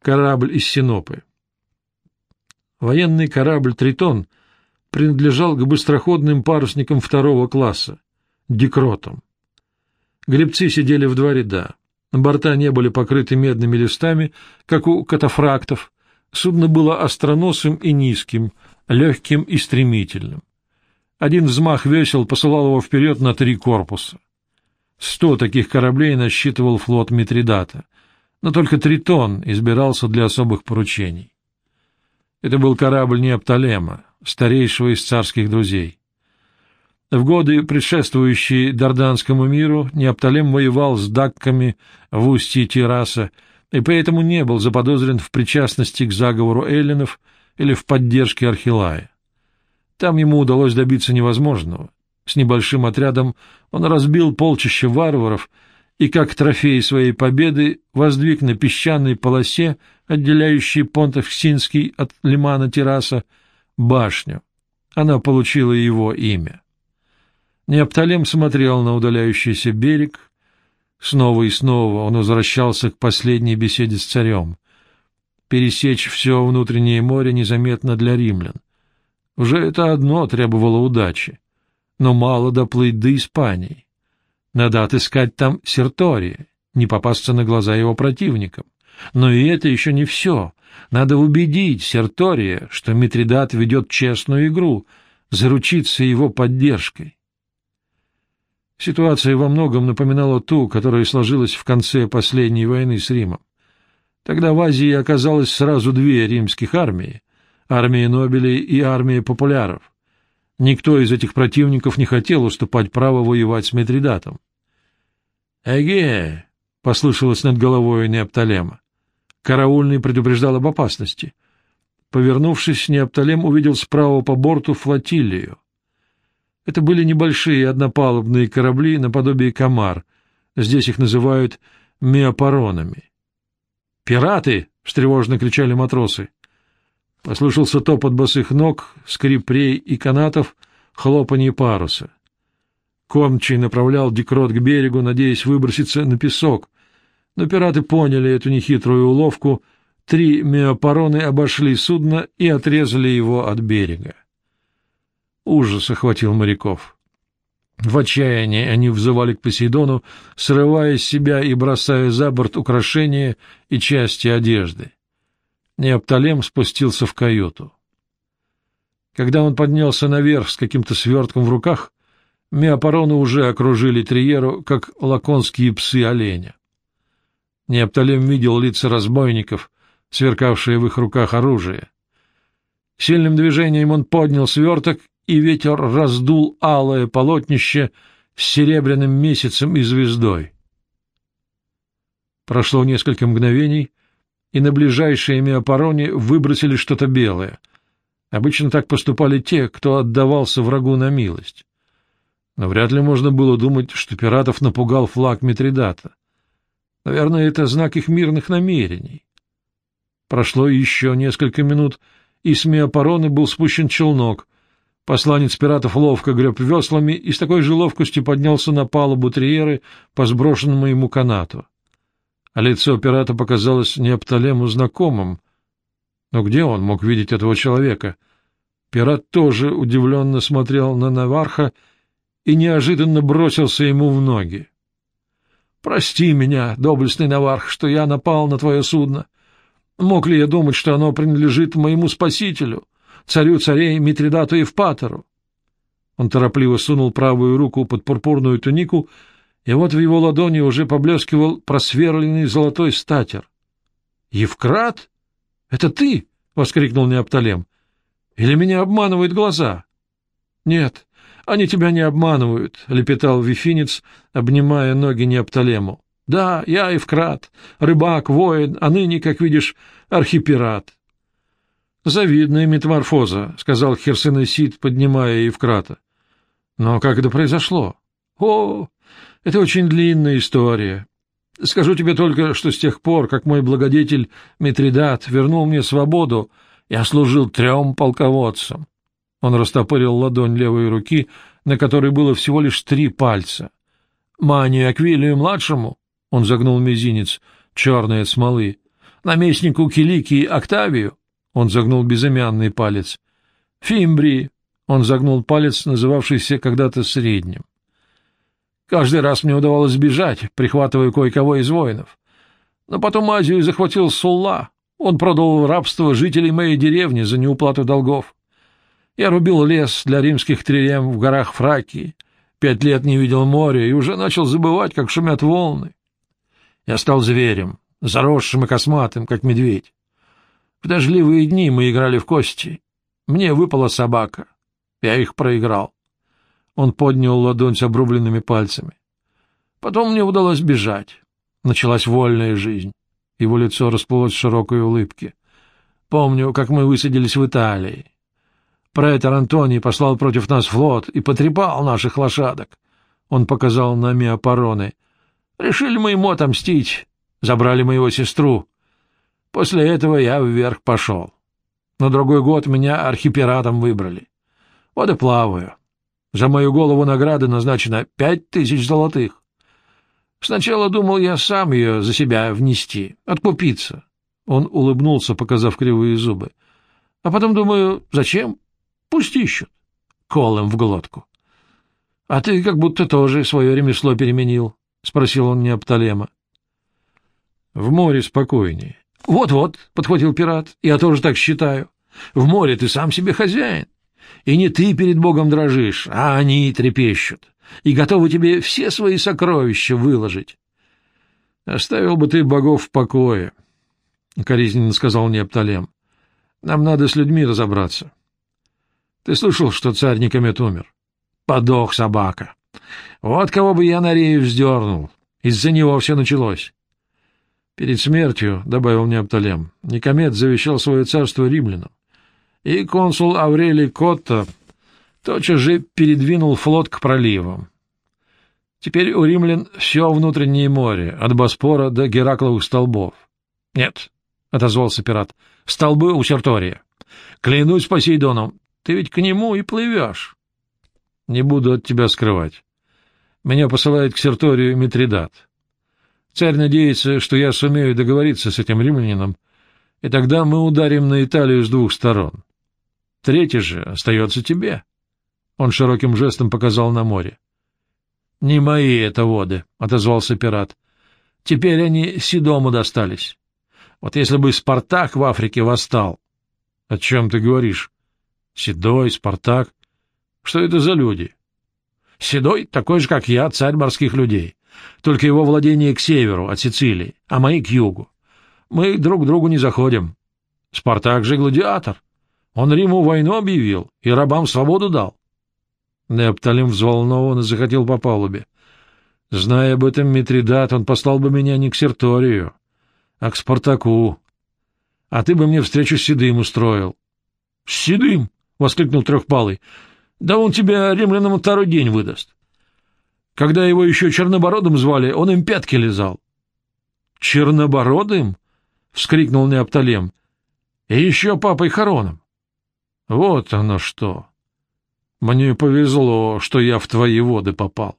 Корабль из Синопы. Военный корабль «Тритон» принадлежал к быстроходным парусникам второго класса, декротам. Гребцы сидели в два ряда. Борта не были покрыты медными листами, как у катафрактов. Судно было остроносым и низким, легким и стремительным. Один взмах весел посылал его вперед на три корпуса. Сто таких кораблей насчитывал флот Митридата, но только Тритон избирался для особых поручений. Это был корабль Неопталема, старейшего из царских друзей. В годы, предшествующие Дарданскому миру, Неопталем воевал с дакками в устье Тираса и поэтому не был заподозрен в причастности к заговору эллинов или в поддержке Архилая. Там ему удалось добиться невозможного. С небольшим отрядом он разбил полчище варваров и, как трофей своей победы, воздвиг на песчаной полосе, отделяющей Понтов-Ксинский от лимана Терраса, башню. Она получила его имя. Неопталем смотрел на удаляющийся берег. Снова и снова он возвращался к последней беседе с царем. Пересечь все внутреннее море незаметно для римлян. Уже это одно требовало удачи. Но мало доплыть до Испании. Надо отыскать там Сертория, не попасться на глаза его противникам. Но и это еще не все. Надо убедить Сертория, что Митридат ведет честную игру, заручиться его поддержкой. Ситуация во многом напоминала ту, которая сложилась в конце последней войны с Римом. Тогда в Азии оказалось сразу две римских армии — армия Нобелей и армия популяров. Никто из этих противников не хотел уступать право воевать с Митридатом. «Эге!» — послышалось над головой Неопталема. Караульный предупреждал об опасности. Повернувшись, Неопталем увидел справа по борту флотилию. Это были небольшие однопалубные корабли наподобие комар. Здесь их называют миопаронами. «Пираты!» — встревожно кричали матросы. Послышался топот босых ног, скрип рей и канатов, хлопанье паруса. Кормчий направлял декрот к берегу, надеясь выброситься на песок, но пираты поняли эту нехитрую уловку, три миопароны обошли судно и отрезали его от берега. Ужас охватил моряков. В отчаянии они взывали к Посейдону, срывая с себя и бросая за борт украшения и части одежды. Неопталем спустился в каюту. Когда он поднялся наверх с каким-то свертком в руках, миопароны уже окружили Триеру, как лаконские псы оленя. Неопталем видел лица разбойников, сверкавшие в их руках оружие. Сильным движением он поднял сверток, и ветер раздул алое полотнище с серебряным месяцем и звездой. Прошло несколько мгновений, и на ближайшие миопароне выбросили что-то белое. Обычно так поступали те, кто отдавался врагу на милость. Но вряд ли можно было думать, что пиратов напугал флаг Митридата. Наверное, это знак их мирных намерений. Прошло еще несколько минут, и с Миопароны был спущен челнок. Посланец пиратов ловко греб веслами и с такой же ловкостью поднялся на палубу Триеры по сброшенному ему канату. А лицо пирата показалось Неопталему знакомым. Но где он мог видеть этого человека? Пират тоже удивленно смотрел на Наварха и неожиданно бросился ему в ноги. Прости меня, доблестный Наварх, что я напал на твое судно. Мог ли я думать, что оно принадлежит моему спасителю, царю царей Митридату Евпатору? Он торопливо сунул правую руку под пурпурную тунику, и вот в его ладони уже поблескивал просверленный золотой статер. — Евкрат? Это ты? — воскликнул Неопталем. — Или меня обманывают глаза? — Нет, они тебя не обманывают, — лепетал Вифинец, обнимая ноги Неопталему. — Да, я Евкрат, рыбак, воин, а ныне, как видишь, архипират. — Завидная метаморфоза, — сказал Херсенесид, поднимая Евкрата. — Но как это произошло? — О, это очень длинная история. Скажу тебе только, что с тех пор, как мой благодетель Митридат вернул мне свободу, я служил трем полководцам. Он растопырил ладонь левой руки, на которой было всего лишь три пальца. Манию Аквилию-младшему, он загнул мизинец, черный от смолы, наместнику Киликии Октавию, он загнул безымянный палец, Фимбрии, он загнул палец, называвшийся когда-то средним. Каждый раз мне удавалось сбежать, прихватывая кое-кого из воинов. Но потом Азию захватил Сулла. Он продал рабство жителей моей деревни за неуплату долгов. Я рубил лес для римских трирем в горах Фракии. Пять лет не видел моря и уже начал забывать, как шумят волны. Я стал зверем, заросшим и косматым, как медведь. В дождливые дни мы играли в кости. Мне выпала собака. Я их проиграл. Он поднял ладонь с обрубленными пальцами. Потом мне удалось бежать. Началась вольная жизнь. Его лицо расплылось широкой улыбке. Помню, как мы высадились в Италии. Претор Антоний послал против нас флот и потрепал наших лошадок. Он показал на миопароны. Решили мы ему отомстить. Забрали моего сестру. После этого я вверх пошел. На другой год меня архипиратом выбрали. Вот и плаваю. За мою голову награда назначена пять тысяч золотых. Сначала думал я сам ее за себя внести, откупиться. Он улыбнулся, показав кривые зубы. А потом думаю, зачем? Пусть ищут. Колом в глотку. — А ты как будто тоже свое ремесло переменил, — спросил он Неопталема. — В море спокойнее. Вот — Вот-вот, — подхватил пират, — я тоже так считаю. В море ты сам себе хозяин. И не ты перед Богом дрожишь, а они трепещут, и готовы тебе все свои сокровища выложить. — Оставил бы ты богов в покое, — коризненно сказал Непталем. — Нам надо с людьми разобраться. Ты слышал, что царь Никомет умер? Подох собака. Вот кого бы я на рею вздернул. Из-за него все началось. Перед смертью, — добавил Непталем, — Никомет завещал свое царство римлянам и консул Аврелий Котта тотчас же передвинул флот к проливам. Теперь у римлян все внутреннее море, от Боспора до Геракловых столбов. — Нет, — отозвался пират, — столбы у Сертория. Клянусь Посейдоном, ты ведь к нему и плывешь. — Не буду от тебя скрывать. Меня посылает к Серторию Митридат. Царь надеется, что я сумею договориться с этим римлянином, и тогда мы ударим на Италию с двух сторон. Третий же остается тебе. Он широким жестом показал на море. — Не мои это воды, — отозвался пират. — Теперь они Сидому достались. Вот если бы Спартак в Африке восстал... — О чем ты говоришь? — Седой, Спартак. Что это за люди? — Седой такой же, как я, царь морских людей. Только его владение к северу, от Сицилии, а мои к югу. Мы друг другу не заходим. Спартак же гладиатор. Он Риму войну объявил и рабам свободу дал. Неопталим взволнованно заходил по палубе. Зная об этом Митридат, он послал бы меня не к Серторию, а к Спартаку. А ты бы мне встречу с Седым устроил. — С Седым? — воскликнул Трехпалый. — Да он тебя римлянам второй день выдаст. Когда его еще Чернобородым звали, он им пятки лизал. — Чернобородым? — вскрикнул Неопталем. — И еще папой Хароном. Вот оно что. Мне повезло, что я в твои воды попал.